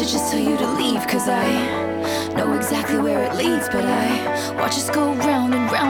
should just tell you to leave, cause I know exactly where it leads, but I watch us go round and round.